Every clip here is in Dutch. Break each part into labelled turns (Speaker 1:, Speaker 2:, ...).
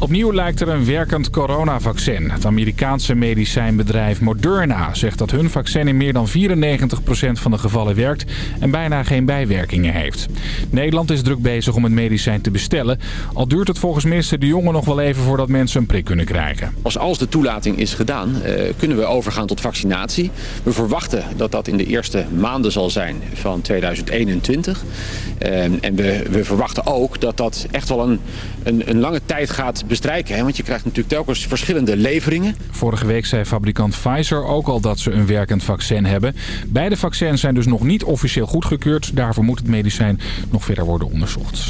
Speaker 1: Opnieuw lijkt er een werkend coronavaccin. Het Amerikaanse medicijnbedrijf Moderna zegt dat hun vaccin in meer dan 94% van de gevallen werkt en bijna geen bijwerkingen heeft. Nederland is druk bezig om het medicijn te bestellen. Al duurt het volgens minister De Jonge nog wel even voordat mensen een prik kunnen krijgen.
Speaker 2: Als als de toelating is gedaan, eh, kunnen we overgaan tot vaccinatie. We verwachten dat dat in de eerste maanden zal zijn van 2021. Eh, en we, we verwachten ook dat dat echt wel een, een, een lange tijd gaat bestrijken. Hè? Want je krijgt natuurlijk telkens verschillende leveringen.
Speaker 1: Vorige week zei fabrikant Pfizer ook al dat ze een werkend vaccin hebben. Beide vaccins zijn dus nog niet officieel goedgekeurd. Daarvoor moet het medicijn nog verder worden onderzocht.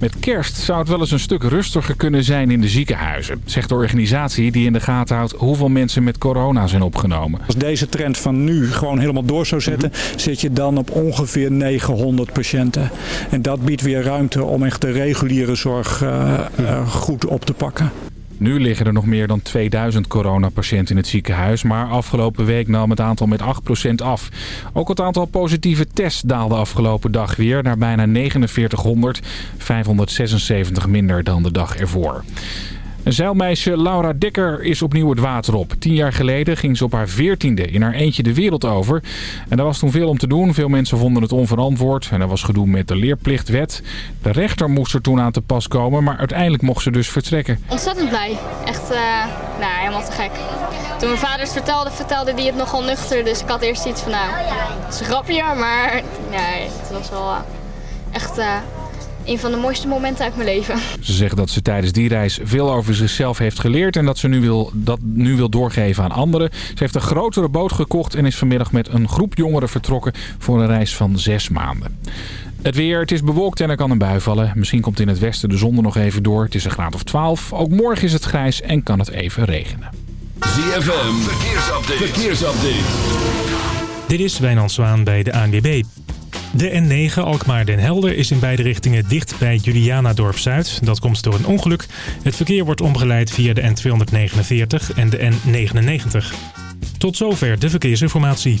Speaker 1: Met kerst zou het wel eens een stuk rustiger kunnen zijn in de ziekenhuizen. Zegt de organisatie die in de gaten houdt hoeveel mensen met corona zijn opgenomen.
Speaker 3: Als deze trend van nu gewoon helemaal door zou zetten, zit je dan op ongeveer 900 patiënten. En dat biedt weer ruimte om echt de reguliere zorg uh, uh, goed op te pakken.
Speaker 1: Nu liggen er nog meer dan 2000 coronapatiënten in het ziekenhuis. Maar afgelopen week nam het aantal met 8% af. Ook het aantal positieve tests daalde afgelopen dag weer naar bijna 4900. 576 minder dan de dag ervoor. Zeilmeisje Laura Dekker is opnieuw het water op. Tien jaar geleden ging ze op haar veertiende in haar eentje de wereld over. En daar was toen veel om te doen. Veel mensen vonden het onverantwoord. En er was gedoe met de leerplichtwet. De rechter moest er toen aan te pas komen. Maar uiteindelijk mocht ze dus vertrekken.
Speaker 4: Ontzettend blij. Echt, uh, nou, helemaal te gek. Toen mijn vader vertelde, vertelde hij het nogal nuchter. Dus ik had eerst iets van, nou, het is een grapje. Maar nee, het was wel uh, echt... Uh, een van de mooiste momenten uit mijn leven.
Speaker 1: Ze zegt dat ze tijdens die reis veel over zichzelf heeft geleerd... en dat ze nu wil, dat nu wil doorgeven aan anderen. Ze heeft een grotere boot gekocht en is vanmiddag met een groep jongeren vertrokken... voor een reis van zes maanden. Het weer, het is bewolkt en er kan een bui vallen. Misschien komt in het westen de zon er nog even door. Het is een graad of 12. Ook morgen is het grijs en kan het even regenen.
Speaker 5: ZFM, verkeersupdate. verkeersupdate.
Speaker 6: Dit is Wijnand Zwaan bij de ANWB. De N9 Alkmaar-Den Helder is in beide richtingen dicht bij Julianadorp Zuid. Dat komt door een ongeluk. Het verkeer wordt omgeleid via de N249 en de N99. Tot zover de verkeersinformatie.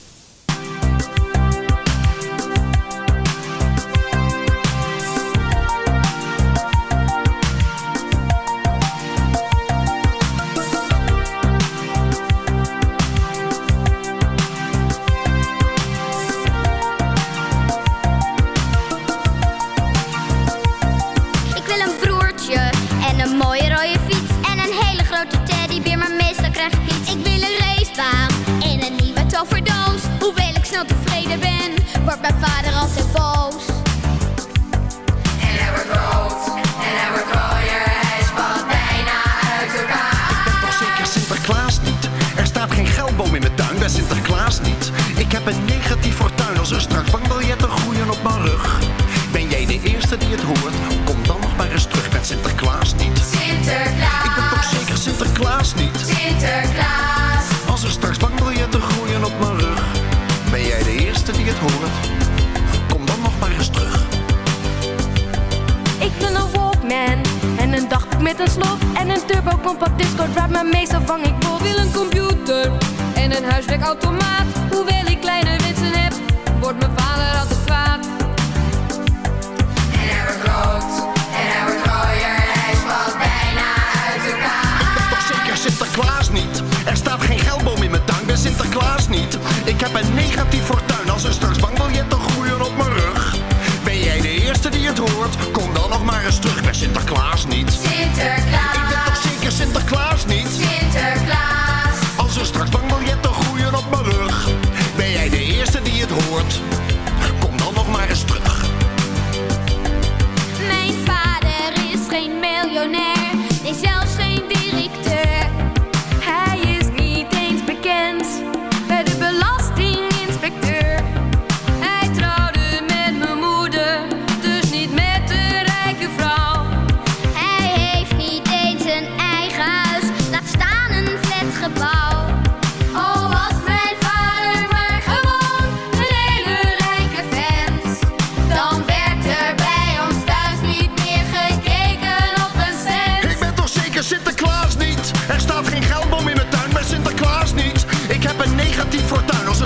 Speaker 7: Tevreden ben, wordt mijn vader altijd boos.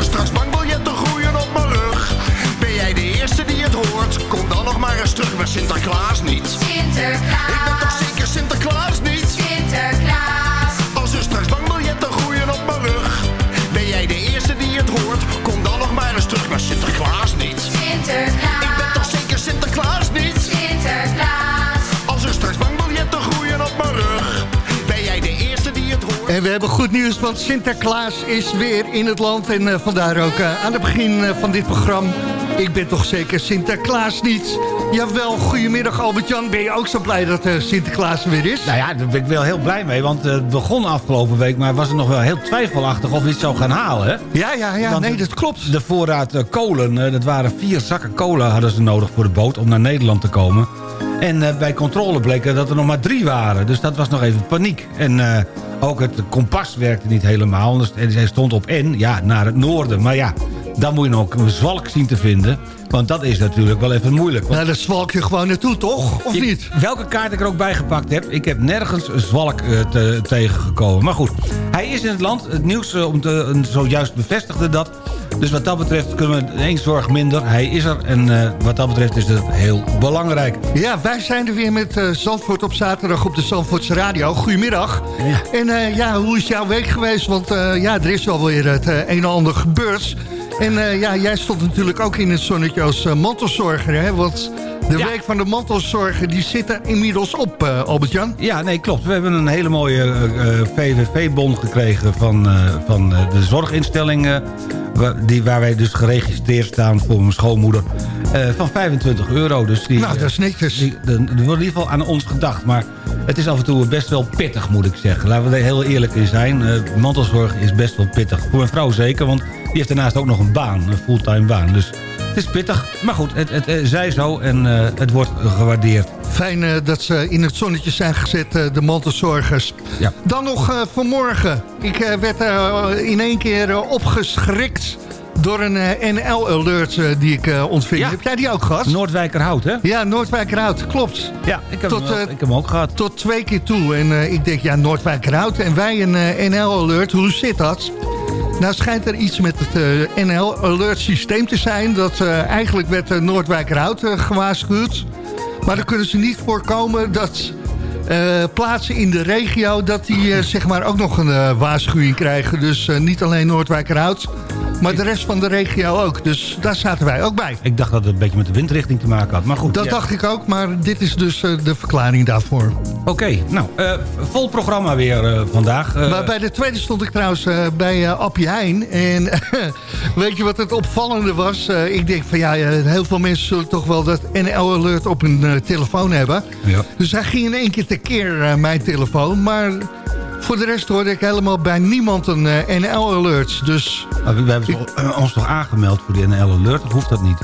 Speaker 8: straks maar
Speaker 9: hebben goed nieuws, want Sinterklaas is weer in het land. En eh, vandaar ook eh, aan het begin eh, van dit programma... Ik ben toch zeker Sinterklaas niet? Jawel, goedemiddag Albert-Jan. Ben je ook zo blij dat Sinterklaas er weer is?
Speaker 10: Nou ja, daar ben ik wel heel blij mee. Want het begon afgelopen week, maar was het nog wel heel twijfelachtig of we het zou gaan halen. Hè?
Speaker 9: Ja, ja, ja.
Speaker 10: Want
Speaker 9: nee, dat klopt.
Speaker 10: De voorraad kolen, dat waren vier zakken kolen hadden ze nodig voor de boot om naar Nederland te komen. En eh, bij controle bleek er dat er nog maar drie waren. Dus dat was nog even paniek. En eh, ook het kompas werkte niet helemaal. Dus- En hij stond op N, ja, naar het noorden. Maar ja, dan moet je nog een zwalk zien te vinden. Want dat is natuurlijk wel even moeilijk. Want
Speaker 9: Nou, daar zwalk je gewoon naartoe, toch? Of
Speaker 10: ik-
Speaker 9: niet?
Speaker 10: Welke kaart ik er ook bij gepakt heb. Ik heb nergens een zwalk te- tegengekomen. Maar goed, hij is in het land. Het nieuws om te, zojuist bevestigde dat. Dus wat dat betreft kunnen we één zorg minder. Hij is er en eh, wat dat betreft is het heel belangrijk.
Speaker 9: Ja, wij zijn er weer met eh, Zandvoort op zaterdag op de Zandvoortse Radio. Goedemiddag. En eh, ja, hoe is jouw week geweest? Want ja, er is wel weer het een en ander gebeurd. En eh, ja, jij stond natuurlijk ook in het zonnetje als eh, mantelzorger, hè? Want de week van de mantelzorger, die zit er inmiddels op, eh, Albert-Jan.
Speaker 10: Ja, nee, klopt. We hebben een hele mooie eh, eh, VVV-bon gekregen van, van de zorginstelling... eh, waar, die, waar wij dus geregistreerd staan voor mijn schoonmoeder... van 25 euro. Dus die,
Speaker 9: Nou, dat is netjes.
Speaker 10: Die, er wordt in ieder geval aan ons gedacht. Maar het is af en toe best wel pittig, moet ik zeggen. Laten we er heel eerlijk in zijn. Mantelzorg is best wel pittig. Voor mijn vrouw zeker, want heeft daarnaast ook nog een baan. Een fulltime baan. Dus het is pittig. Maar goed, het, het, eh, zij zo en eh, het wordt gewaardeerd.
Speaker 9: Fijn eh, dat ze in het zonnetje zijn gezet, de mantelzorgers.
Speaker 10: Ja.
Speaker 9: Dan nog vanmorgen. Ik werd in één keer opgeschrikt door een NL-alert die ik ontving.
Speaker 10: Ja.
Speaker 9: Heb jij die ook gehad?
Speaker 10: Noordwijkerhout, hè?
Speaker 9: Ja, Noordwijkerhout, klopt.
Speaker 10: Ja, ik heb,
Speaker 9: Tot,
Speaker 10: hem, ik heb hem ook gehad.
Speaker 9: Tot twee keer toe. En ik denk, ja, Noordwijkerhout en wij een NL-alert. Hoe zit dat? Nou schijnt er iets met het eh, NL-alert systeem te zijn. Dat eh, eigenlijk werd uh, Noordwijkerhout eh, gewaarschuwd. Maar dan kunnen ze niet voorkomen dat plaatsen in de regio... dat die zeg maar ook nog een waarschuwing krijgen. Dus niet alleen Noordwijkerhout, maar de rest van de regio ook. Dus daar zaten wij ook bij.
Speaker 10: Ik dacht dat het een beetje met de windrichting te maken had. Maar goed.
Speaker 9: Dat
Speaker 10: ja.
Speaker 9: dacht ik ook, maar dit is dus eh, de verklaring daarvoor.
Speaker 10: Oké, nou, eh, vol programma weer eh, vandaag.
Speaker 9: Maar bij de tweede stond ik trouwens bij Appie Heijn. En weet je wat het opvallende was? Ik denk van ja, heel veel mensen zullen toch wel dat NL-alert op hun telefoon hebben.
Speaker 10: Ja.
Speaker 9: Dus hij ging in één keer tekeer, uh, mijn telefoon. Maar voor de rest hoorde ik helemaal bij niemand een uh, NL-alert. Dus...
Speaker 10: Maar we hebben ik... ons toch aangemeld voor die NL-alert? Of hoeft dat niet?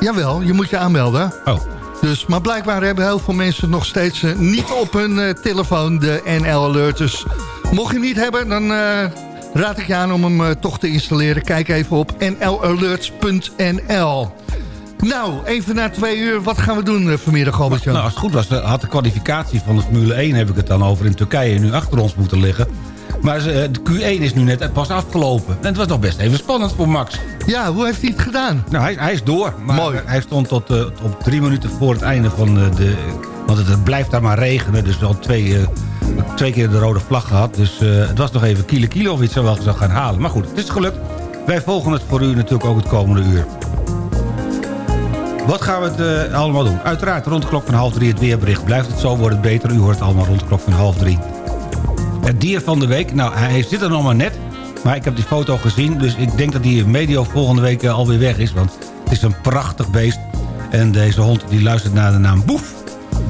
Speaker 9: Jawel, je moet je aanmelden.
Speaker 10: Oh.
Speaker 9: Dus, maar blijkbaar hebben heel veel mensen nog steeds uh, niet op hun telefoon de NL-alert. Dus mocht je niet hebben, dan raad ik je aan om hem toch te installeren. Kijk even op nlalerts.nl. Nou, even na twee uur, wat gaan we doen uh, vanmiddag, albert
Speaker 10: Nou, als het goed was, had de kwalificatie van de Formule 1, heb ik het dan over, in Turkije nu achter ons moeten liggen. Maar de Q1 is nu net pas afgelopen. En het was nog best even spannend voor Max.
Speaker 9: Ja, hoe heeft hij het gedaan?
Speaker 10: Nou, hij, hij is door. Maar
Speaker 9: Mooi.
Speaker 10: hij stond tot uh, op drie minuten voor het einde van de... want het, blijft daar maar regenen. Dus al twee, uh, twee keer de rode vlag gehad. Dus uh, het was nog even kilo kilo of iets zo wel zou gaan halen. Maar goed, het is gelukt. Wij volgen het voor u natuurlijk ook het komende uur. Wat gaan we het uh, allemaal doen? Uiteraard rond de klok van half drie het weerbericht. Blijft het zo, wordt het beter. U hoort het allemaal rond de klok van half drie. Het dier van de week. Nou, hij zit er nog maar net. Maar ik heb die foto gezien. Dus ik denk dat die medio volgende week uh, alweer weg is. Want het is een prachtig beest. En deze hond die luistert naar de naam Boef.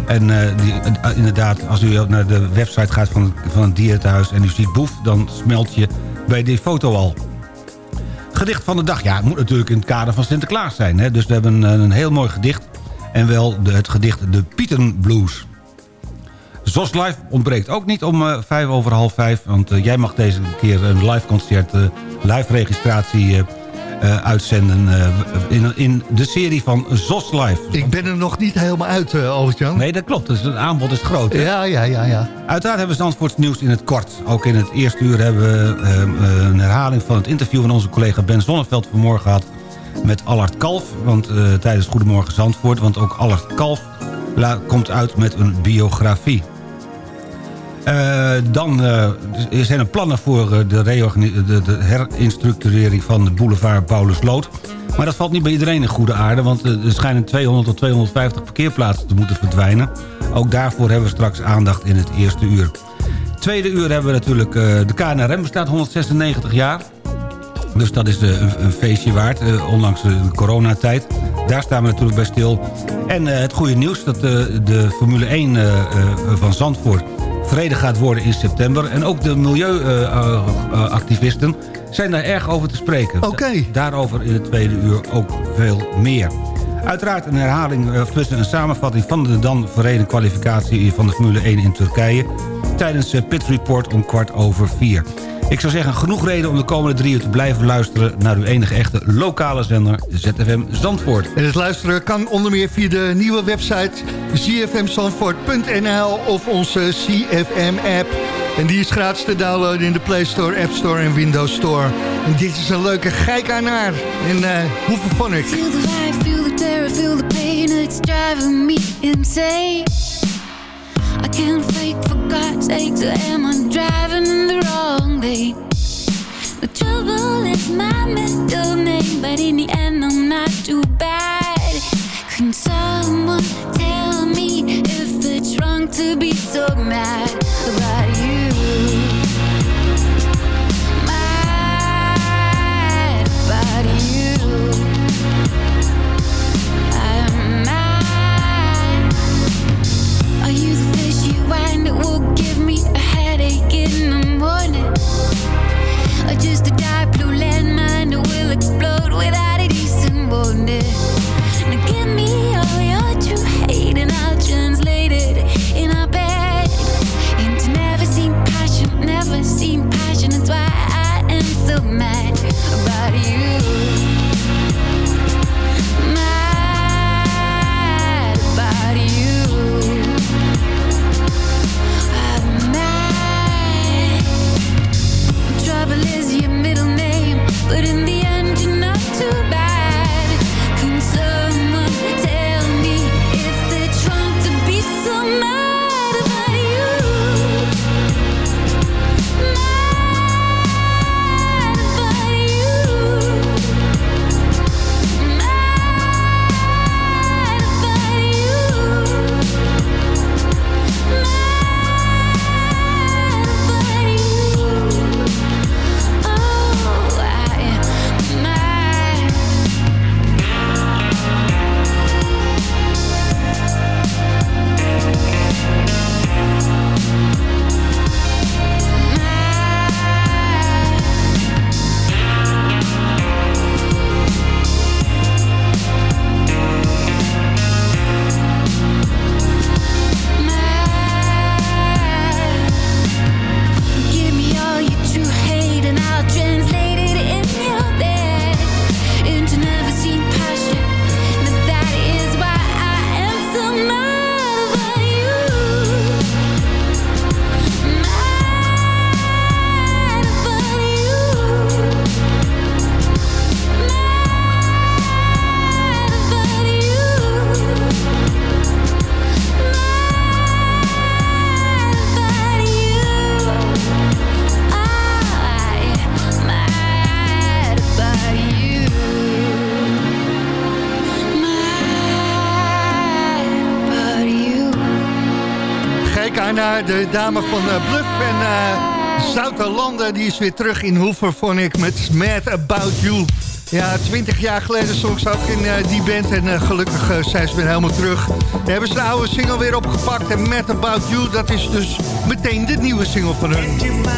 Speaker 10: En uh, die, inderdaad, als u naar de website gaat van, van het dierentehuis... en u ziet Boef, dan smelt je bij die foto al. Gedicht van de dag. Ja, het moet natuurlijk in het kader van Sinterklaas zijn. Hè? Dus we hebben een, een heel mooi gedicht. En wel het gedicht De Pieten Blues. Zos Live ontbreekt ook niet om uh, vijf over half vijf. Want uh, jij mag deze keer een live concert, uh, live registratie uitzenden... in, in de serie van Zos Live.
Speaker 9: Ik ben er nog niet helemaal uit, Albert-Jan.
Speaker 10: Nee, dat klopt. Dus het aanbod is groot. Hè?
Speaker 9: Ja, ja, ja, ja.
Speaker 10: Uiteraard hebben we Zandvoorts nieuws in het kort. Ook in het eerste uur hebben we een herhaling van het interview... van onze collega Ben Zonneveld vanmorgen gehad met Allard Kalf. Want tijdens Goedemorgen Zandvoort. Want ook Allard Kalf komt uit met een biografie. Eh, dan eh, zijn er plannen voor eh, de, de, herinstructurering van de boulevard Paulus Lood. Maar dat valt niet bij iedereen in goede aarde... want er schijnen 200 tot 250 parkeerplaatsen te moeten verdwijnen. Ook daarvoor hebben we straks aandacht in het eerste uur. Tweede uur hebben we natuurlijk... de KNRM bestaat 196 jaar. Dus dat is een, een feestje waard, ondanks de coronatijd. Daar staan we natuurlijk bij stil. En het goede nieuws dat de Formule 1 eh, eh, van Zandvoort verreden gaat worden in september. En ook de milieuactivisten zijn daar erg over te spreken.
Speaker 9: Oké.
Speaker 10: Daarover in het tweede uur ook veel meer. Uiteraard een herhaling, eh, plus een samenvatting van de dan verreden kwalificatie van de Formule 1 in Turkije. Tijdens eh, Pit Report om kwart over vier. Ik zou zeggen, genoeg reden om de komende drie uur te blijven luisteren... naar uw enige echte lokale zender, ZFM Zandvoort.
Speaker 9: En het luisteren kan onder meer via de nieuwe website zfmzandvoort.nl of onze CFM-app. En die is gratis te downloaden in de Play Store, App Store en Windows Store. En dit is een leuke geik naar. En uh, hoeveel vond ik?
Speaker 7: Feel the vibe, feel the terror, feel the pain, it's driving me insane. I can't fake for God's sake, so am I driving in the wrong lane? The trouble is my middle name, but in the end I'm not too bad. Can someone tell me if it's wrong to be so mad about you? Without a decent warning?
Speaker 9: De dame van uh, Bluff en uh, Zouterlanden. Die is weer terug in Hoeverphonic met Mad About You. Ja, twintig jaar geleden stond ze ook in uh, die band en gelukkig zijn ze weer helemaal terug. Dan hebben ze de oude single weer opgepakt en Mad About You, dat is dus meteen de nieuwe single van hun.
Speaker 11: Can't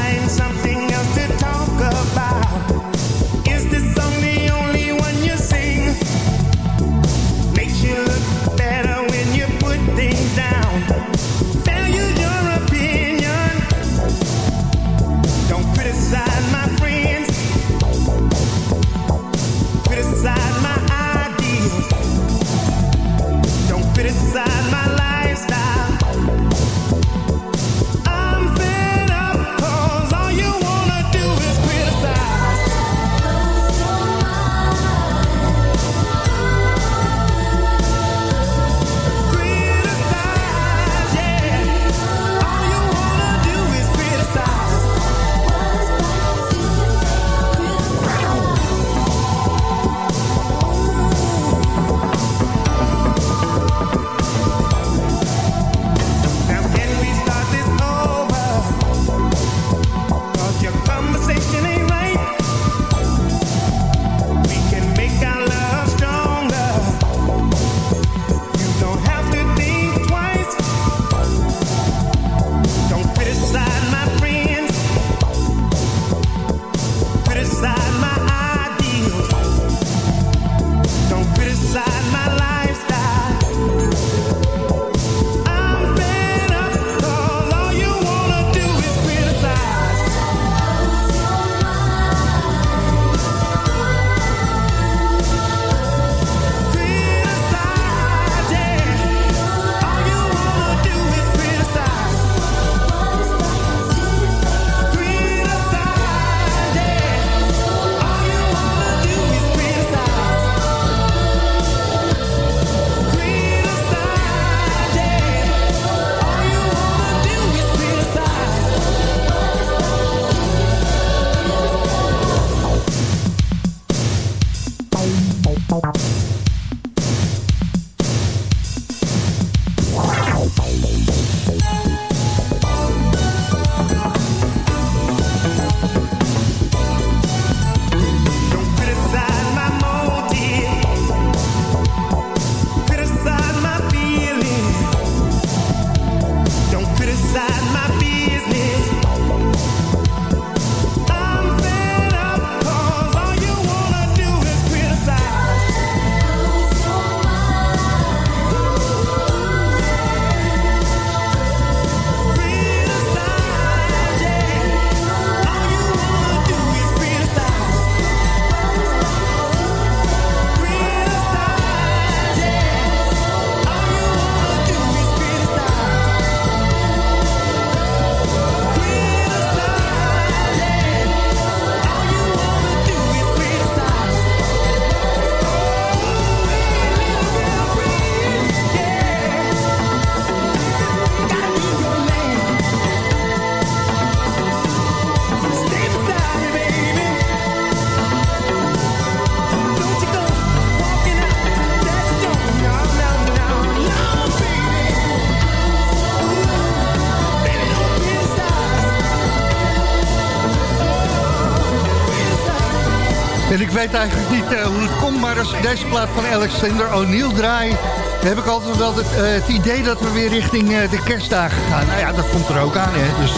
Speaker 9: weet eigenlijk niet eh, hoe het komt, maar als ik deze plaat van Alexander O'Neill draai... heb ik altijd wel het, eh, het idee dat we weer richting eh, de kerstdagen gaan. Nou ja, dat komt er ook aan, hè. Dus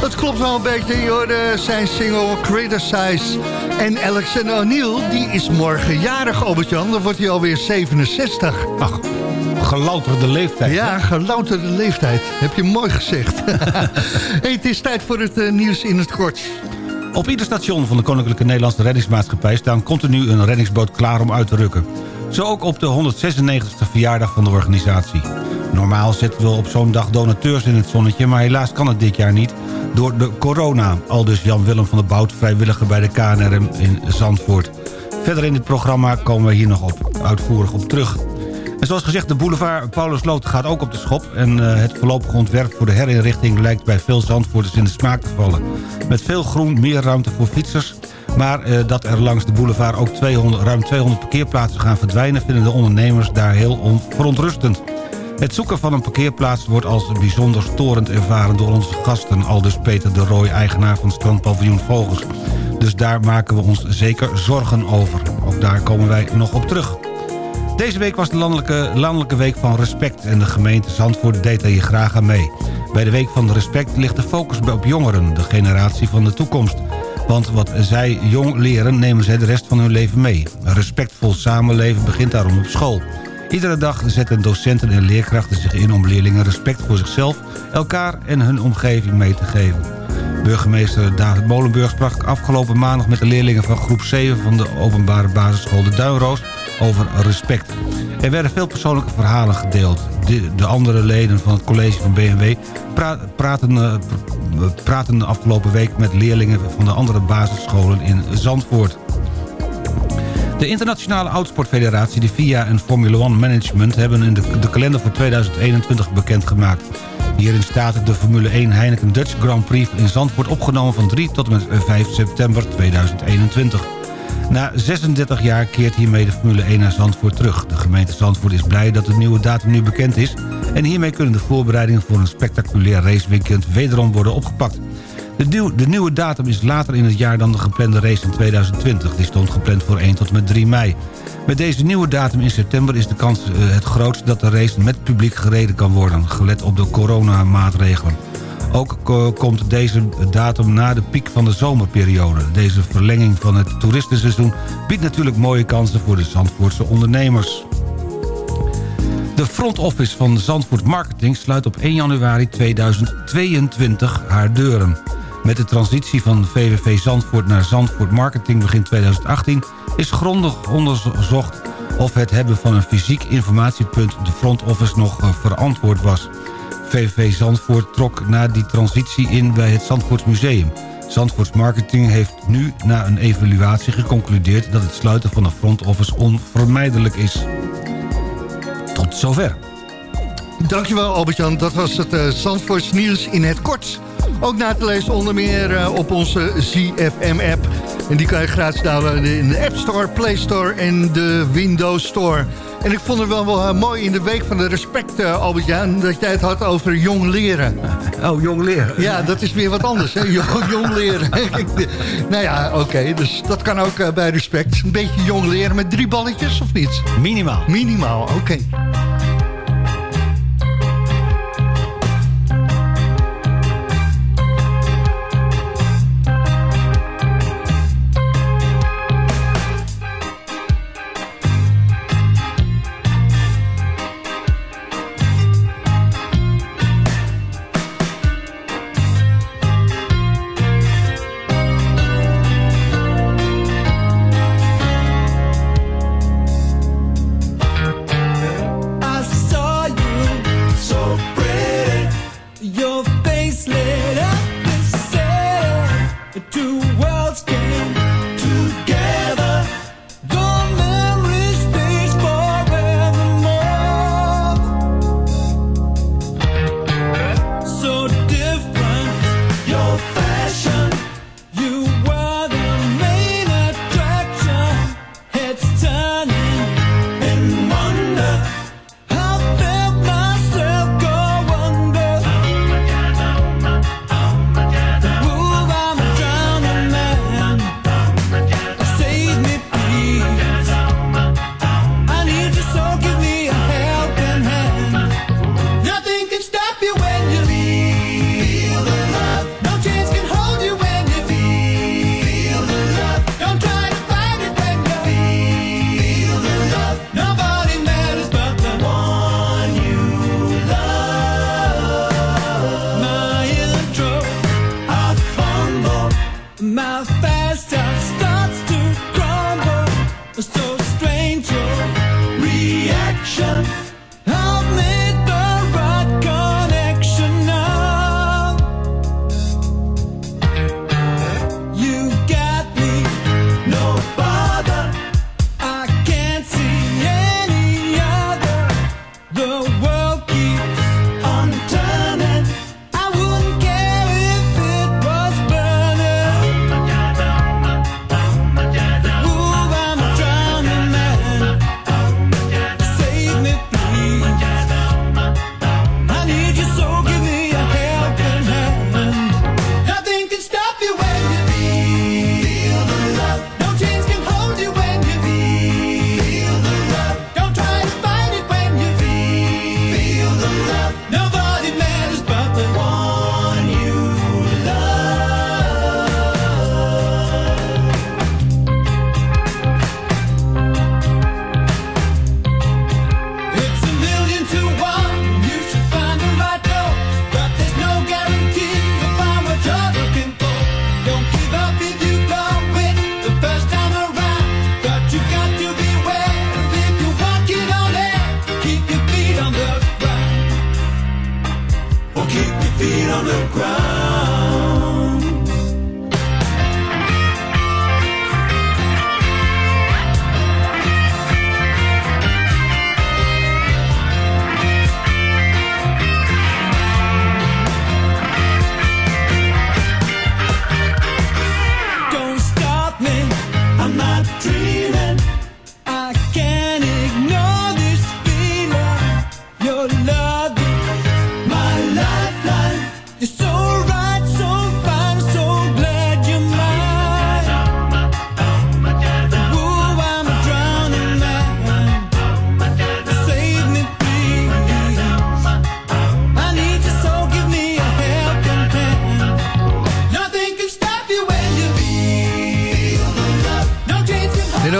Speaker 9: dat klopt wel een beetje. Je hoorde zijn single Criticize. En Alexander O'Neill, die is morgen jarig, Albert-Jan. Dan wordt hij alweer 67.
Speaker 10: Ach, gelouterde leeftijd.
Speaker 9: Ja, gelouterde leeftijd. Heb je mooi gezegd. hey, het is tijd voor het nieuws in het kort.
Speaker 10: Op ieder station van de Koninklijke Nederlandse Reddingsmaatschappij... staan continu een reddingsboot klaar om uit te rukken. Zo ook op de 196e verjaardag van de organisatie. Normaal zetten we op zo'n dag donateurs in het zonnetje... maar helaas kan het dit jaar niet door de corona. Al dus Jan-Willem van der Bout, vrijwilliger bij de KNRM in Zandvoort. Verder in dit programma komen we hier nog op, uitvoerig op terug. En zoals gezegd, de boulevard Paulusloot gaat ook op de schop... en uh, het voorlopige ontwerp voor de herinrichting... lijkt bij veel Zandvoorters in de smaak te vallen. Met veel groen, meer ruimte voor fietsers... maar uh, dat er langs de boulevard ook 200, ruim 200 parkeerplaatsen gaan verdwijnen... vinden de ondernemers daar heel verontrustend. Het zoeken van een parkeerplaats wordt als bijzonder storend ervaren door onze gasten... aldus Peter de Rooij, eigenaar van strandpaviljoen Vogels. Dus daar maken we ons zeker zorgen over. Ook daar komen wij nog op terug. Deze week was de landelijke, landelijke week van respect... en de gemeente Zandvoort deed er je graag aan mee. Bij de week van respect ligt de focus op jongeren, de generatie van de toekomst. Want wat zij jong leren, nemen zij de rest van hun leven mee. Een respectvol samenleven begint daarom op school. Iedere dag zetten docenten en leerkrachten zich in om leerlingen respect voor zichzelf, elkaar en hun omgeving mee te geven. Burgemeester David Molenburg sprak afgelopen maandag met de leerlingen van groep 7 van de openbare basisschool De Duinroos over respect. Er werden veel persoonlijke verhalen gedeeld. De, de andere leden van het college van BMW pra praten, uh, praten de afgelopen week met leerlingen van de andere basisscholen in Zandvoort. De Internationale Oudsportfederatie, de FIA en Formula One Management... hebben de, de kalender voor 2021 bekendgemaakt. Hierin staat de Formule 1 Heineken Dutch Grand Prix in Zandvoort opgenomen... van 3 tot en met 5 september 2021. Na 36 jaar keert hiermee de Formule 1 naar Zandvoort terug. De gemeente Zandvoort is blij dat de nieuwe datum nu bekend is... en hiermee kunnen de voorbereidingen voor een spectaculair raceweekend wederom worden opgepakt. De, de, nieuwe datum is later in het jaar dan de geplande race in 2020. Die stond gepland voor 1 tot met 3 mei. Met deze nieuwe datum in september is de kans uh, het grootst... dat de race met publiek gereden kan worden, gelet op de coronamaatregelen. Ook komt deze datum na de piek van de zomerperiode. Deze verlenging van het toeristenseizoen biedt natuurlijk mooie kansen voor de Zandvoortse ondernemers. De front office van Zandvoort Marketing sluit op 1 januari 2022 haar deuren. Met de transitie van VVV Zandvoort naar Zandvoort Marketing begin 2018... is grondig onderzocht of het hebben van een fysiek informatiepunt... de front office nog uh, verantwoord was. VVV Zandvoort trok na die transitie in bij het Zandvoorts Museum. Zandvoorts Marketing heeft nu na een evaluatie geconcludeerd... dat het sluiten van de front office onvermijdelijk is. Tot zover.
Speaker 9: Dankjewel Albert-Jan, dat was het uh, Zandvoorts nieuws in het kort. Ook na te lezen onder meer uh, op onze ZFM-app. En die kan je gratis downloaden in de App Store, Play Store en de Windows Store. En ik vond het wel, wel uh, mooi in de week van de respect, uh, Albert-Jan... dat jij het had over jong leren.
Speaker 10: Oh, jong leren.
Speaker 9: Ja, dat is weer wat anders, hè? Jong, jong leren. nou ja, oké, okay, dus dat kan ook uh, bij respect. Een beetje jong leren met drie balletjes, of niet?
Speaker 10: Minimaal.
Speaker 9: Minimaal, oké. Okay.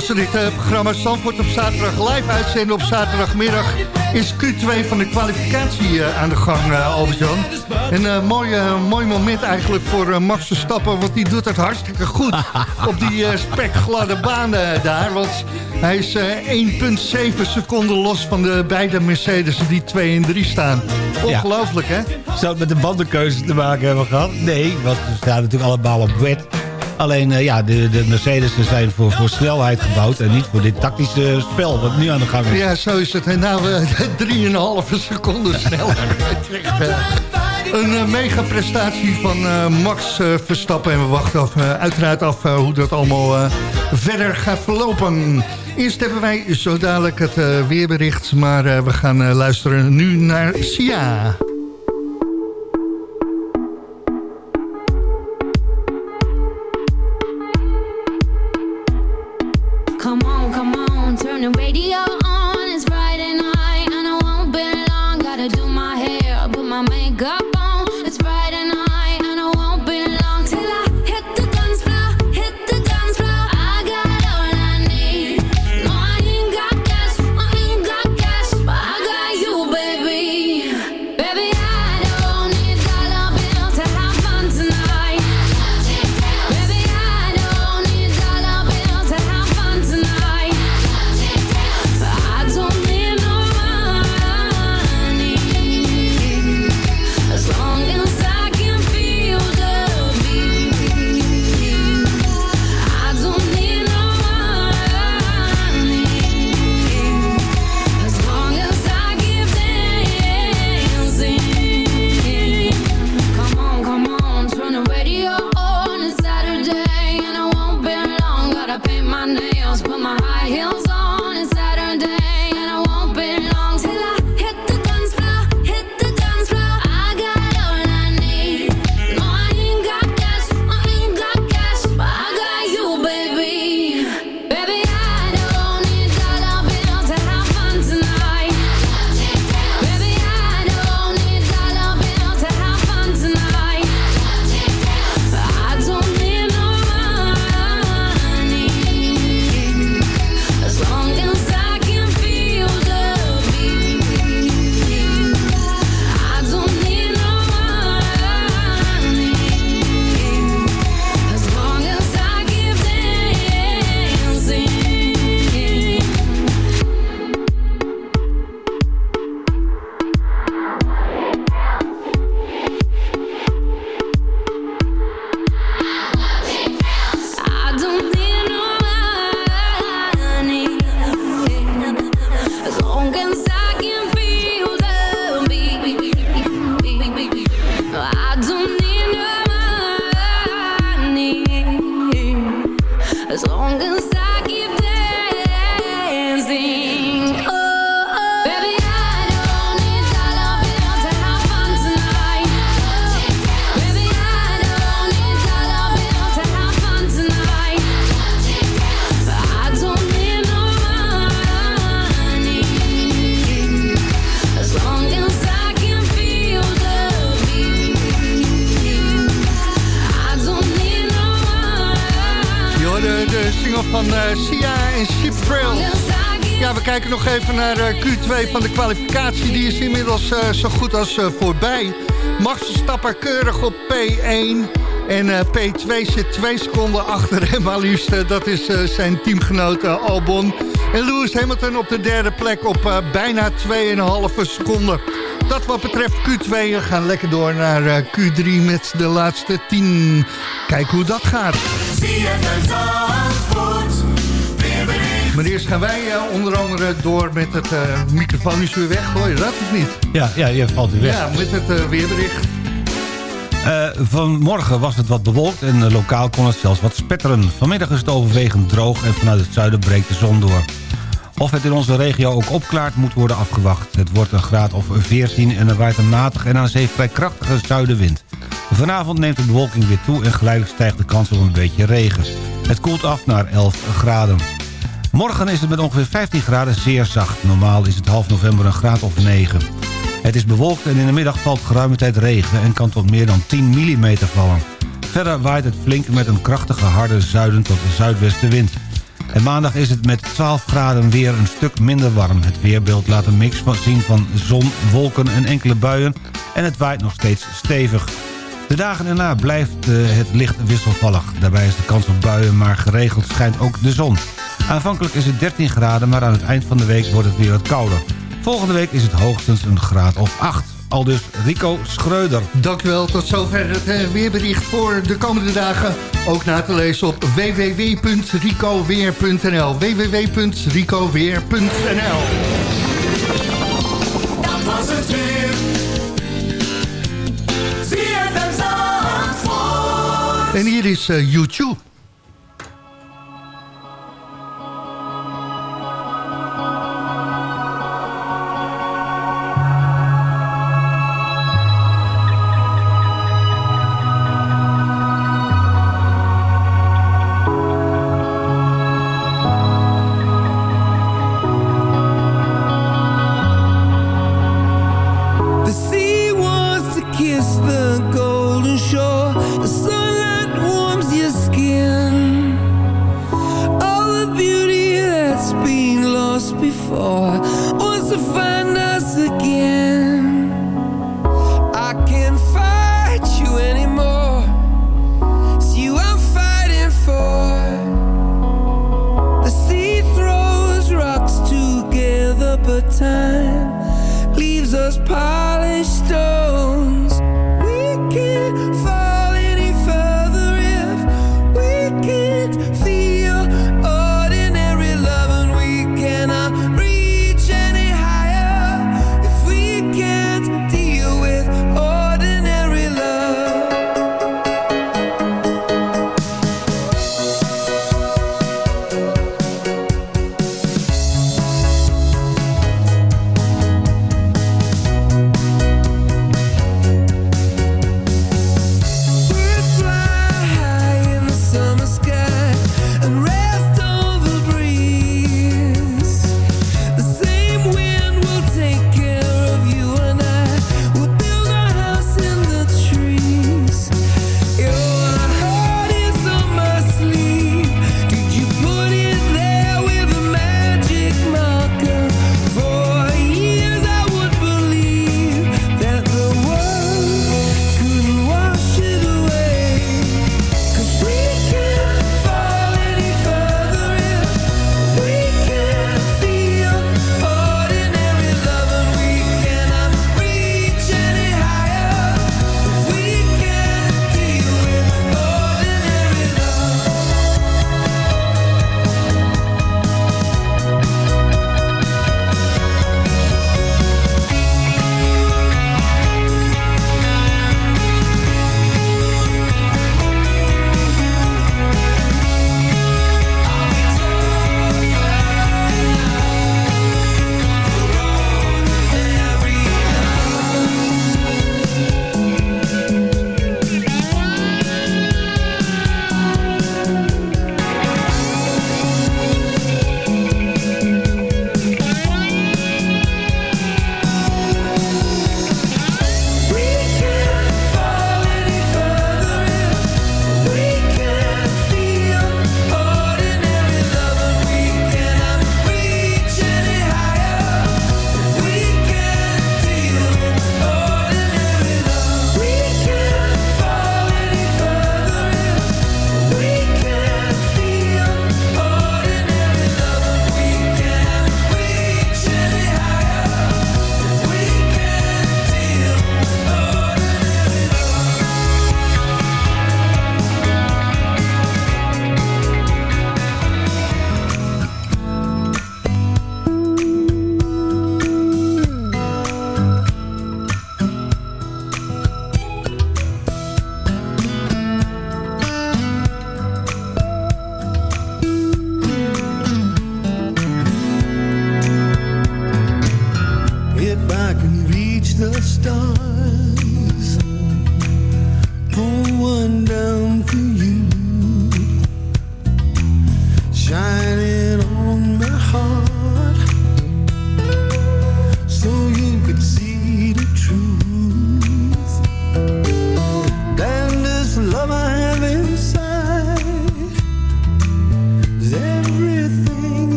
Speaker 7: Als we dit eh, programma Zandvoort op zaterdag live uitzenden op zaterdagmiddag... is Q2 van de kwalificatie eh, aan de gang, eh Albert-Jan. Een mooi, mooi moment eigenlijk voor Max Verstappen... want die doet het hartstikke goed op die spekgladde baan daar. Want hij is eh, 1,7 seconden los van de beide Mercedes die 2 en 3 staan. Ongelooflijk, hè?
Speaker 10: Zou het met de bandenkeuze te maken hebben gehad? Nee, want we staan natuurlijk allemaal op wet. Alleen, eh, ja, de, de Mercedes zijn voor, voor snelheid gebouwd... en niet voor dit tactische spel wat nu aan de gang is.
Speaker 7: Ja, zo is het. En nou, eh, 3,5 seconden sneller. Echt, eh, een eh, mega prestatie van eh, Max eh, Verstappen. En we wachten af, eh, uiteraard af eh, hoe dat allemaal eh, verder gaat verlopen. Eerst hebben wij zo dadelijk het eh, weerbericht. Maar eh, we gaan eh, luisteren nu naar Sia. Van eh, Sia en Sheep Trail. Ja, we kijken nog even naar eh, Q2 van de kwalificatie. Die is inmiddels eh, zo goed als voorbij. Max Verstappen keurig op P1. En eh, P2 zit twee seconden achter hem maar liefst. dat is zijn teamgenoot Albon. En Lewis Hamilton op de derde plek op bijna 2,5 seconden.
Speaker 9: dat wat betreft Q2. We gaan lekker door naar eh, Q3 met de laatste 10. Kijk hoe dat gaat. Maar eerst gaan wij eh, onder andere door met het uh, microfoon is weer weg. Hoor je dat of niet?
Speaker 10: Ja, ja je valt weer weg.
Speaker 9: Ja, met het uh, weerbericht.
Speaker 10: Vanmorgen was het wat bewolkt en lokaal kon het zelfs wat spetteren. Vanmiddag is het overwegend droog en vanuit het zuiden breekt de zon door. Of het in onze regio ook opklaart moet worden afgewacht. Het wordt een graad of 14 en er waait een matig en aan zee vrij krachtige zuidenwind. Vanavond neemt de bewolking weer toe en geleidelijk stijgt de kans op een beetje regen. Het koelt af naar 11 graden. Morgen is het met ongeveer 15 graden zeer zacht. Normaal is het half november een graad of 9. Het is bewolkt en in de middag valt geruime tijd regen... en kan tot meer dan 10 mm vallen. Verder waait het flink met een krachtige harde zuiden tot zuidwestenwind. En maandag is het met 12 graden weer een stuk minder warm. Het weerbeeld laat een mix van zien van zon, wolken en enkele buien... en het waait nog steeds stevig. De dagen erna blijft het licht wisselvallig. Daarbij is de kans op buien, maar geregeld schijnt ook de zon. Aanvankelijk is het 13 graden, maar aan het eind van de week wordt het weer wat kouder. Volgende week is het hoogstens een graad of 8. Al dus Rico Schreuder.
Speaker 9: Dankjewel, tot zover het uh, weerbericht voor de komende dagen. Ook na te lezen op www.ricoweer.nl www.ricoweer.nl
Speaker 11: Dat was het weer.
Speaker 9: En hier is uh, YouTube.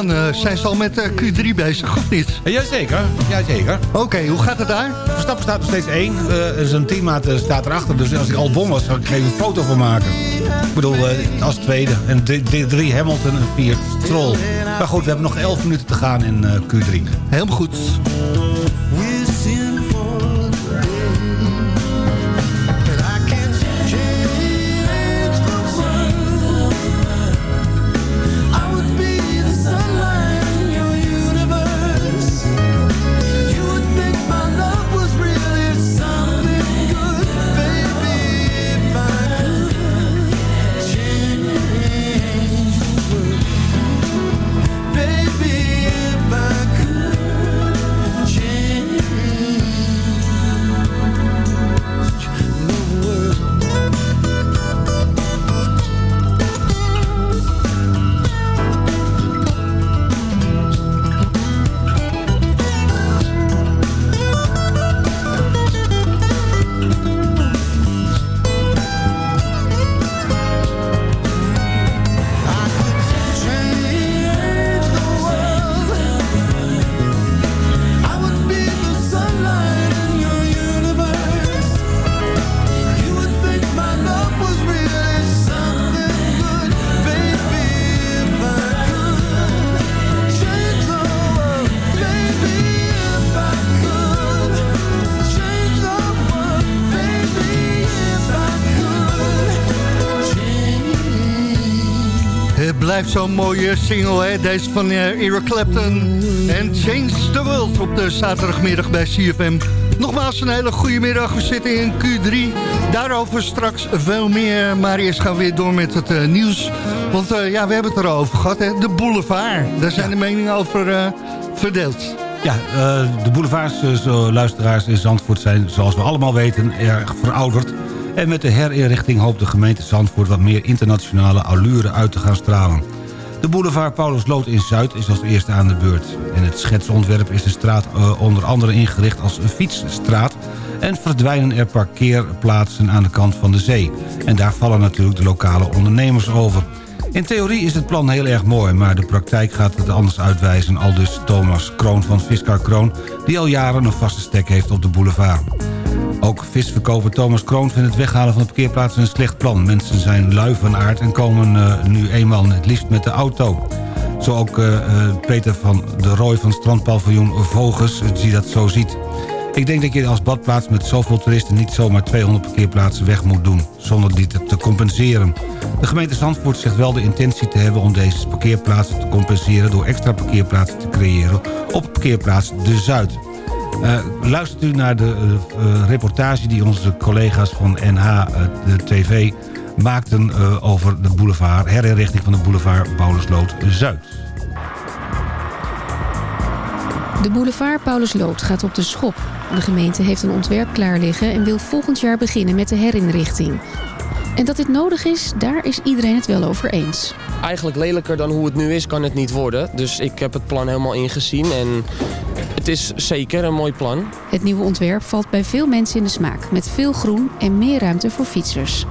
Speaker 12: Albert-Jan, eh, zijn ze al met eh, Q3 bezig of niet?
Speaker 10: Jazeker, jazeker.
Speaker 12: Oké, hoe gaat het daar?
Speaker 10: Verstappen staat nog steeds één. Eh zijn teammaat eh, staat erachter. Dus als ik al won was, zou ik geen foto van maken. Ik bedoel, eh, als tweede. En drie, Hamilton en vier Stroll. Maar goed, we hebben nog 11 minuten te gaan in eh, Q3.
Speaker 12: Helemaal goed. Zo'n mooie single, hè? Deze van eh, Eric Clapton. En Change the World op de zaterdagmiddag bij CFM. Nogmaals een hele goede middag. We zitten in Q3. Daarover straks veel meer. Maar eerst gaan we weer door met het eh, nieuws. Want eh, ja, we hebben het erover gehad, hè? De boulevard. Daar zijn de meningen over verdeeld.
Speaker 10: Ja, de boulevards, zo luisteraars in Zandvoort zijn, zoals we allemaal weten, erg verouderd. En met de herinrichting hoopt de gemeente Zandvoort wat meer internationale allure uit te gaan stralen. De boulevard Paulusloot in Zuid is als eerste aan de beurt. In het schetsontwerp is de straat eh, onder andere ingericht als een fietsstraat... en verdwijnen er parkeerplaatsen aan de kant van de zee. En daar vallen natuurlijk de lokale ondernemers over. In theorie is het plan heel erg mooi, maar de praktijk gaat het anders uitwijzen... al dus Thomas Kroon van Fiskar Kroon... die al jaren een vaste stek heeft op de boulevard. Ook visverkoper Thomas Kroon vindt het weghalen van de parkeerplaatsen een slecht plan. Mensen zijn lui van aard en komen eh, nu eenmaal het liefst met de auto. Zo ook eh, eh, Peter van de Rooij van strandpaviljoen Voges die dat zo ziet. Ik denk dat je als badplaats met zoveel toeristen niet zomaar 200 parkeerplaatsen weg moet doen, zonder die te, te compenseren. De gemeente Zandvoort zegt wel de intentie te hebben om deze parkeerplaatsen te compenseren door extra parkeerplaatsen te creëren op parkeerplaats De Zuid. Eh, luistert u naar de eh, eh, reportage die onze collega's van NH de TV maakten over de boulevard, herinrichting van de boulevard Paulusloot Zuid.
Speaker 13: De boulevard Paulusloot gaat op de schop. De gemeente heeft een ontwerp klaar liggen en wil volgend jaar beginnen met de herinrichting. En dat dit nodig is, daar is iedereen het wel over eens.
Speaker 14: Eigenlijk lelijker dan hoe het nu is kan het niet worden. Dus ik heb het plan helemaal ingezien en het is zeker een mooi plan.
Speaker 13: Het nieuwe ontwerp valt bij veel mensen in de smaak, met veel groen en meer ruimte voor fietsers.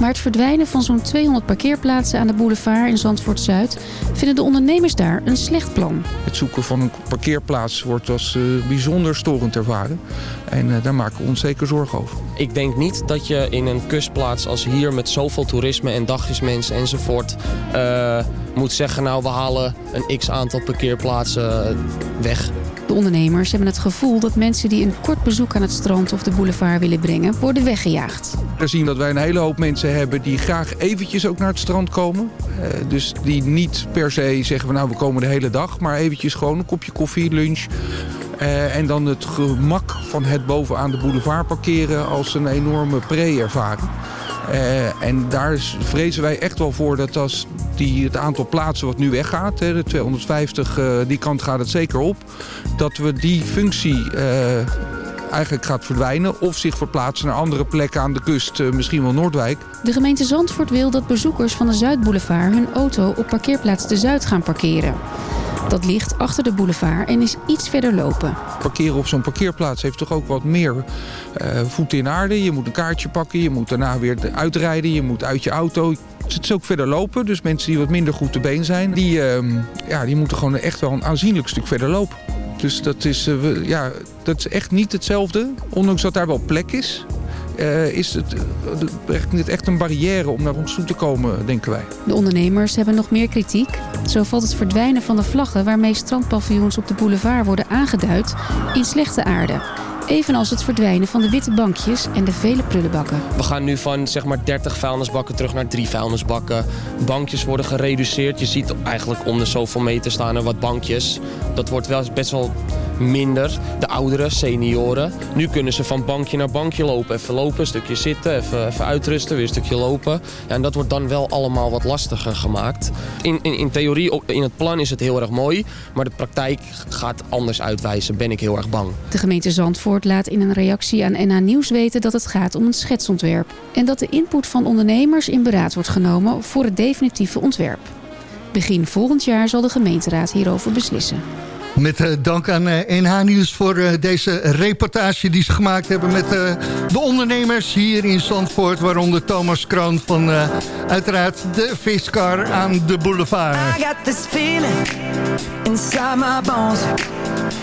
Speaker 13: Maar het verdwijnen van zo'n 200 parkeerplaatsen aan de boulevard in Zandvoort-Zuid... vinden de ondernemers daar een slecht plan.
Speaker 15: Het zoeken van een parkeerplaats wordt als eh, bijzonder storend ervaren. En eh, daar maken we ons zeker zorgen over.
Speaker 14: Ik denk niet dat je in een kustplaats als hier met zoveel toerisme en dagjesmensen enzovoort eh, moet zeggen nou we halen een x aantal parkeerplaatsen weg.
Speaker 13: De ondernemers hebben het gevoel dat mensen die een kort bezoek aan het strand of de boulevard willen brengen, worden weggejaagd.
Speaker 15: We zien dat wij een hele hoop mensen hebben die graag eventjes ook naar het strand komen. Eh, dus die niet per se zeggen van nou we komen de hele dag, maar eventjes gewoon een kopje koffie, lunch. Eh, en dan het gemak van het bovenaan de boulevard parkeren als een enorme pre ervaren. Eh, en daar vrezen wij echt wel voor dat als die, het aantal plaatsen wat nu weggaat, hè, de 250, eh, die kant gaat het zeker op, dat we die functie eh, eigenlijk gaat verdwijnen of zich verplaatsen naar andere plekken aan de kust, misschien wel Noordwijk.
Speaker 13: De gemeente Zandvoort wil dat bezoekers van de Zuidboulevard hun auto op parkeerplaats de Zuid gaan parkeren. Dat ligt achter de boulevard en is iets verder lopen.
Speaker 15: Parkeren op zo'n parkeerplaats heeft toch ook wat meer eh, voeten in aarde. Je moet een kaartje pakken, je moet daarna weer uitrijden, je moet uit je auto. Het is ook verder lopen, dus mensen die wat minder goed te been zijn, die, ehm, ja, die moeten gewoon echt wel een aanzienlijk stuk verder lopen. Dus dat is, eh, ja, dat is echt niet hetzelfde, ondanks dat daar wel plek is. Eh, is het, het echt een barrière om naar ons toe te komen, denken wij.
Speaker 13: De ondernemers hebben nog meer kritiek. Zo valt het verdwijnen van de vlaggen waarmee strandpaviljoens op de boulevard worden aangeduid in slechte aarde. Evenals het verdwijnen van de witte bankjes en de vele prullenbakken.
Speaker 14: We gaan nu van zeg maar 30 vuilnisbakken terug naar 3 vuilnisbakken. Bankjes worden gereduceerd. Je ziet eigenlijk om de zoveel meter staan er wat bankjes. Dat wordt wel best wel minder. De ouderen, senioren. Nu kunnen ze van bankje naar bankje lopen. Even lopen, een stukje zitten, even, even uitrusten, weer een stukje lopen. Ja, en dat wordt dan wel allemaal wat lastiger gemaakt. In, in, in theorie, in het plan is het heel erg mooi. Maar de praktijk gaat anders uitwijzen, ben ik heel erg bang.
Speaker 13: De gemeente Zandvoort laat in een reactie aan NH Nieuws weten dat het gaat om een schetsontwerp. En dat de input van ondernemers in beraad wordt genomen voor het definitieve ontwerp. Begin volgend jaar zal de gemeenteraad hierover beslissen.
Speaker 9: Met eh, dank aan eh, NH Nieuws voor eh, deze reportage die ze gemaakt hebben met eh, de ondernemers hier in Zandvoort. Waaronder Thomas Kroon van eh, uiteraard de Fiskar aan de boulevard.
Speaker 11: I got this feeling inside my bones.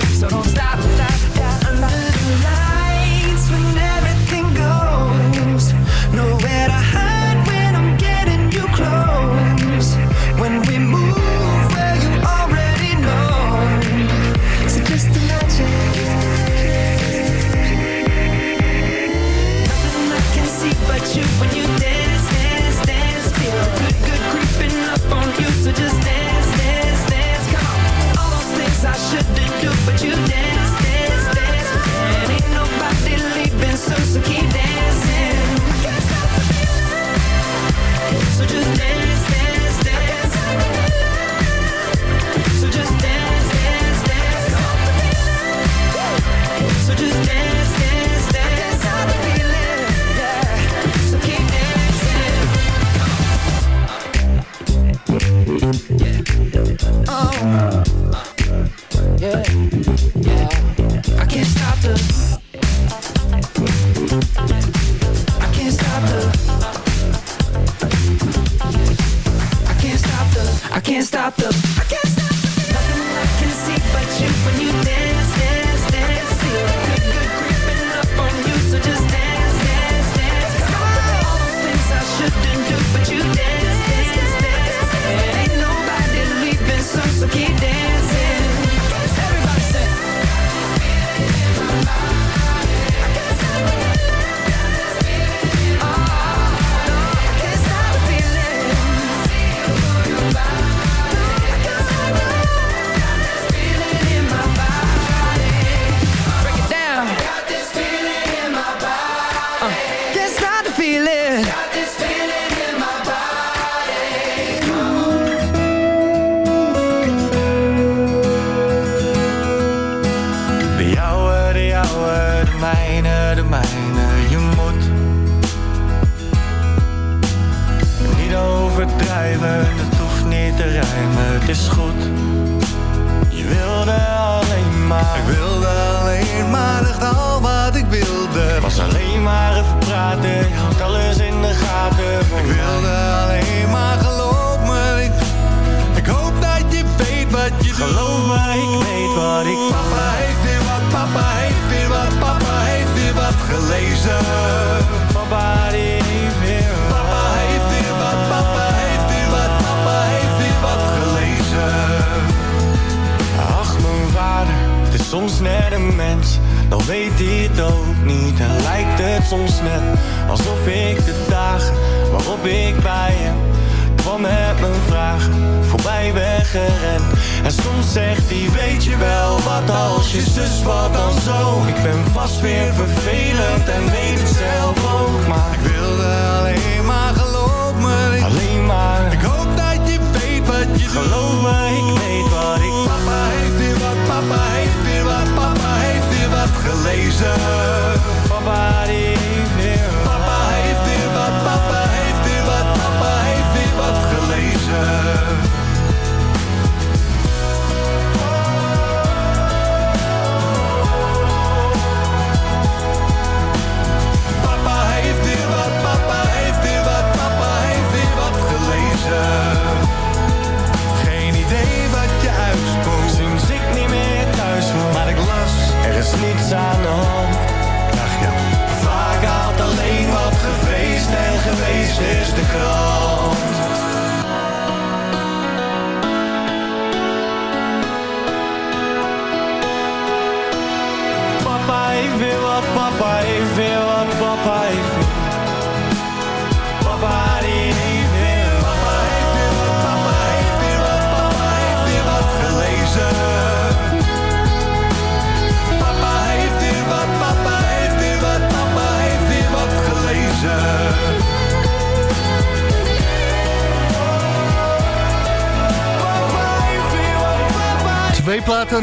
Speaker 11: so don't stop.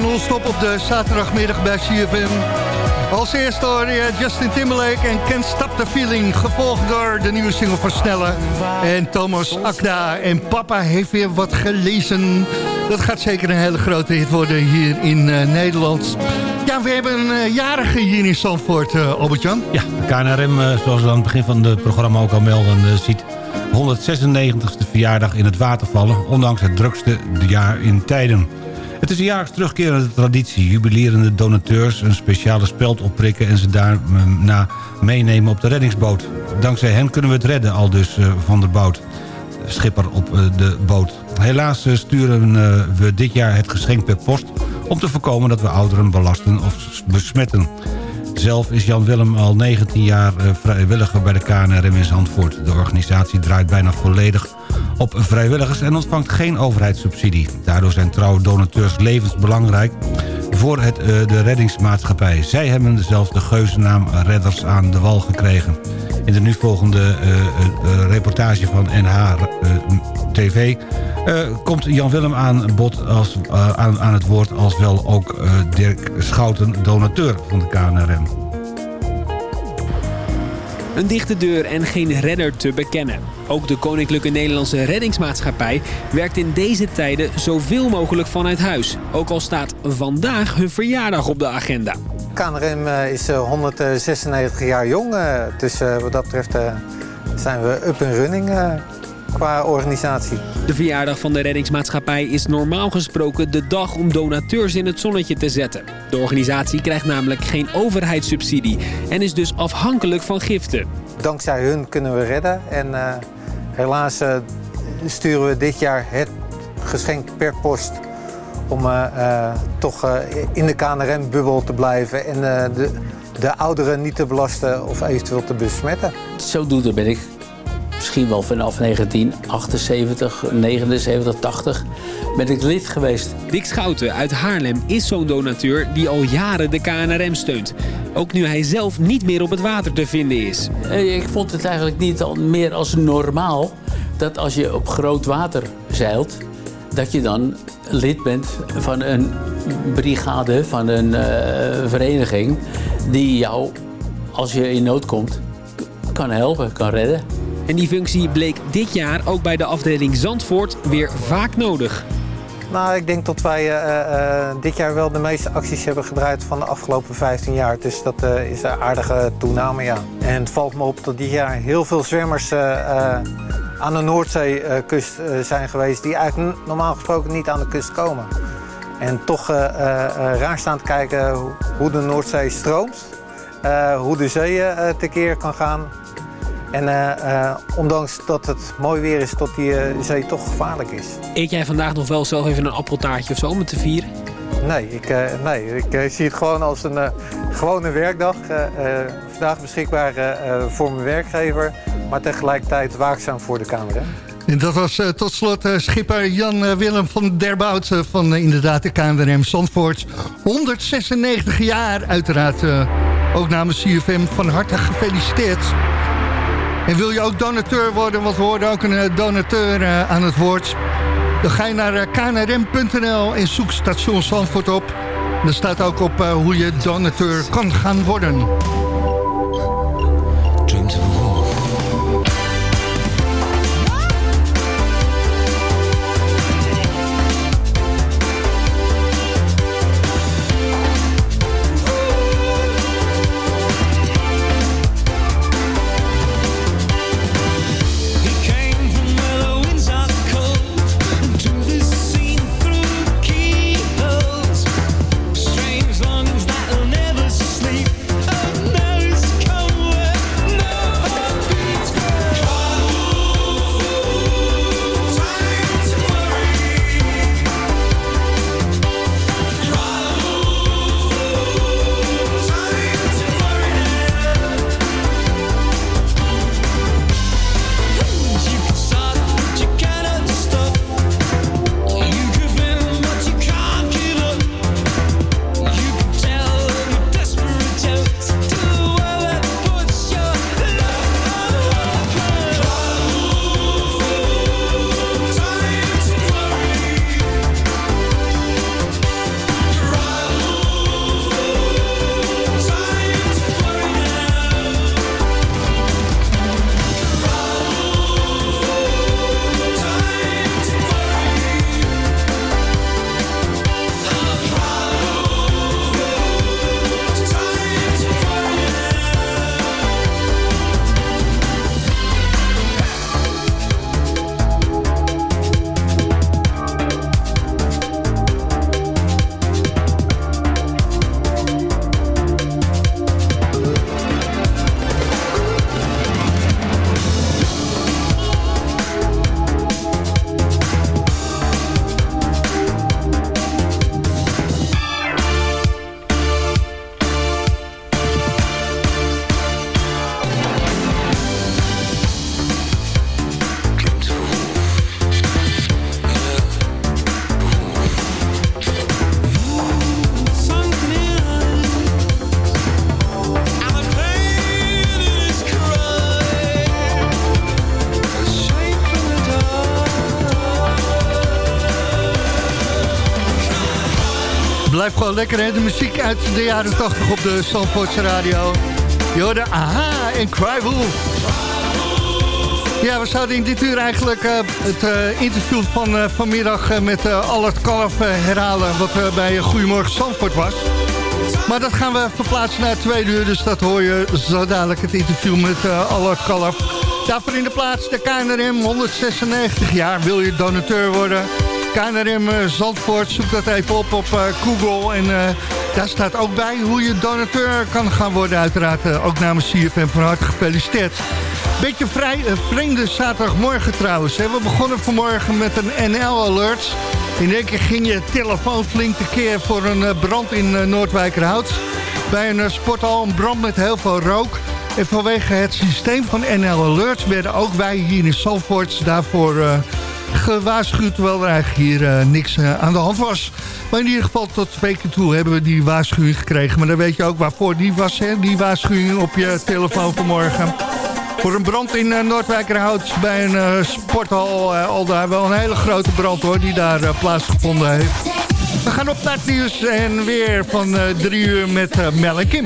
Speaker 9: Non-stop op de zaterdagmiddag bij CFM. Als eerste hoor Justin Timberlake en Can't Stop the Feeling. Gevolgd door de nieuwe single van Snelle. En Thomas Akda. En papa heeft weer wat gelezen. Dat gaat zeker een hele grote hit worden hier in eh, Nederland. Ja, we hebben een eh, jarige hier in Zandvoort, eh Albert-Jan.
Speaker 10: Ja, de KNRM, zoals we aan het begin van het programma ook al melden... ziet 196e verjaardag in het water vallen... ondanks het drukste jaar in tijden. Het is een jaarlijks terugkerende traditie. Jubilerende donateurs een speciale speld opprikken... en ze daarna meenemen op de reddingsboot. Dankzij hen kunnen we het redden, al dus eh, Van der Bout. Schipper op eh, de boot. Helaas eh, sturen we dit jaar het geschenk per post... om te voorkomen dat we ouderen belasten of besmetten. Zelf is Jan Willem al 19 jaar vrijwilliger bij de KNRM in Zandvoort. De organisatie draait bijna volledig op vrijwilligers en ontvangt geen overheidssubsidie. Daardoor zijn trouwe donateurs levensbelangrijk voor het, eh, de reddingsmaatschappij. Zij hebben zelfs de geuzennaam Redders aan de Wal gekregen. In de nu volgende eh, eh, reportage van NH TV... komt Jan Willem aan, bod als, aan, aan het woord... als wel ook Dirk Schouten, donateur van de KNRM.
Speaker 16: Een dichte deur en geen redder te bekennen. Ook de Koninklijke Nederlandse Reddingsmaatschappij werkt in deze tijden zoveel mogelijk vanuit huis. Ook al staat vandaag hun verjaardag op de agenda.
Speaker 17: KNRM eh, is eh, 196 jaar jong, eh, dus eh, wat dat betreft eh, zijn we up and running eh, qua organisatie.
Speaker 16: De verjaardag van de reddingsmaatschappij is normaal gesproken de dag om donateurs in het zonnetje te zetten. De organisatie krijgt namelijk geen overheidssubsidie en is dus afhankelijk van giften.
Speaker 17: Dankzij hun kunnen we redden en eh, helaas eh, sturen we dit jaar het geschenk per post om eh, eh, toch eh, in de KNRM-bubbel te blijven en eh, de, de ouderen niet te belasten of eventueel te besmetten.
Speaker 18: Zodoende ben ik misschien wel vanaf 1978, 79, 80 ben ik lid geweest.
Speaker 16: Dick Schouten uit Haarlem is zo'n donateur die al jaren de KNRM steunt. Ook nu hij zelf niet meer op het water te vinden is.
Speaker 18: Ik vond het eigenlijk niet al meer als normaal dat als je op groot water zeilt, dat je dan lid bent van een brigade, van een eh, vereniging die jou, als je in nood komt, kan helpen, kan redden.
Speaker 16: En die functie bleek dit jaar ook bij de afdeling Zandvoort weer vaak nodig.
Speaker 17: Nou, ik denk dat wij eh, eh, dit jaar wel de meeste acties hebben gedraaid van de afgelopen 15 jaar. Dus dat eh, is een aardige toename, ja. En het valt me op dat dit jaar heel veel zwemmers aan de Noordzeekust zijn geweest... die eigenlijk normaal gesproken niet aan de kust komen. En toch raar staan te kijken hoe- de Noordzee stroomt. hoe de zee tekeer kan gaan. En eh, eh, ondanks dat het mooi weer is, dat die eh, zee toch gevaarlijk is.
Speaker 16: Eet jij vandaag nog wel zelf even een appeltaartje of zo om het te vieren?
Speaker 17: Nee, ik, eh, nee, ik zie het gewoon als een eh, gewone werkdag. Eh, eh, vandaag beschikbaar voor mijn werkgever, maar tegelijkertijd waakzaam voor de Kamer. Hè?
Speaker 9: En dat was eh, tot slot eh, schipper Jan-Willem van der Bout eh, van inderdaad de KNRM Zandvoort. 196 jaar uiteraard. eh, ook namens CFM van harte gefeliciteerd. En wil je ook donateur worden, want we hoorden ook een eh, donateur eh, aan het woord. Dan ga je naar eh, knrm.nl en zoek station Zandvoort op. Er staat ook op hoe je donateur kan gaan worden. Lekker? De muziek uit de jaren 80 op de Zandvoortse radio. Je hoorde Aha en Cry. Ja, we zouden in dit uur eigenlijk eh, het eh, interview van eh, vanmiddag met Allard Kalf herhalen... wat bij Goedemorgen Zandvoort was. Maar dat gaan we verplaatsen naar tweede uur... dus dat hoor je zo dadelijk het interview met Allard Kalf. Daarvoor in de plaats de KNRM 196 jaar. Wil je donateur worden? KNRM uh, Zandvoort, zoek dat even op op uh, Google. En uh, daar staat ook bij hoe je donateur kan gaan worden. Uiteraard ook namens CFM van harte gefeliciteerd. Beetje vrij vreemde zaterdagmorgen trouwens. Hè. We begonnen vanmorgen met een NL-alert. In één keer ging je telefoon flink tekeer voor een brand in Noordwijkerhout. Bij een sporthal een brand met heel veel rook. En vanwege het systeem van NL Alert werden ook wij hier in Zandvoort daarvoor...
Speaker 7: Gewaarschuwd, terwijl er eigenlijk hier eh, niks eh, aan de hand was. Maar in ieder geval tot twee keer toe hebben we die waarschuwing gekregen. Maar dan weet je ook waarvoor die was, hè? die waarschuwing op je telefoon vanmorgen. Voor een brand in Noordwijkerhout bij een sporthal. Al daar wel een hele grote brand hoor, die daar plaatsgevonden heeft. We gaan op naar nieuws en weer van drie uur met Mel en Kim.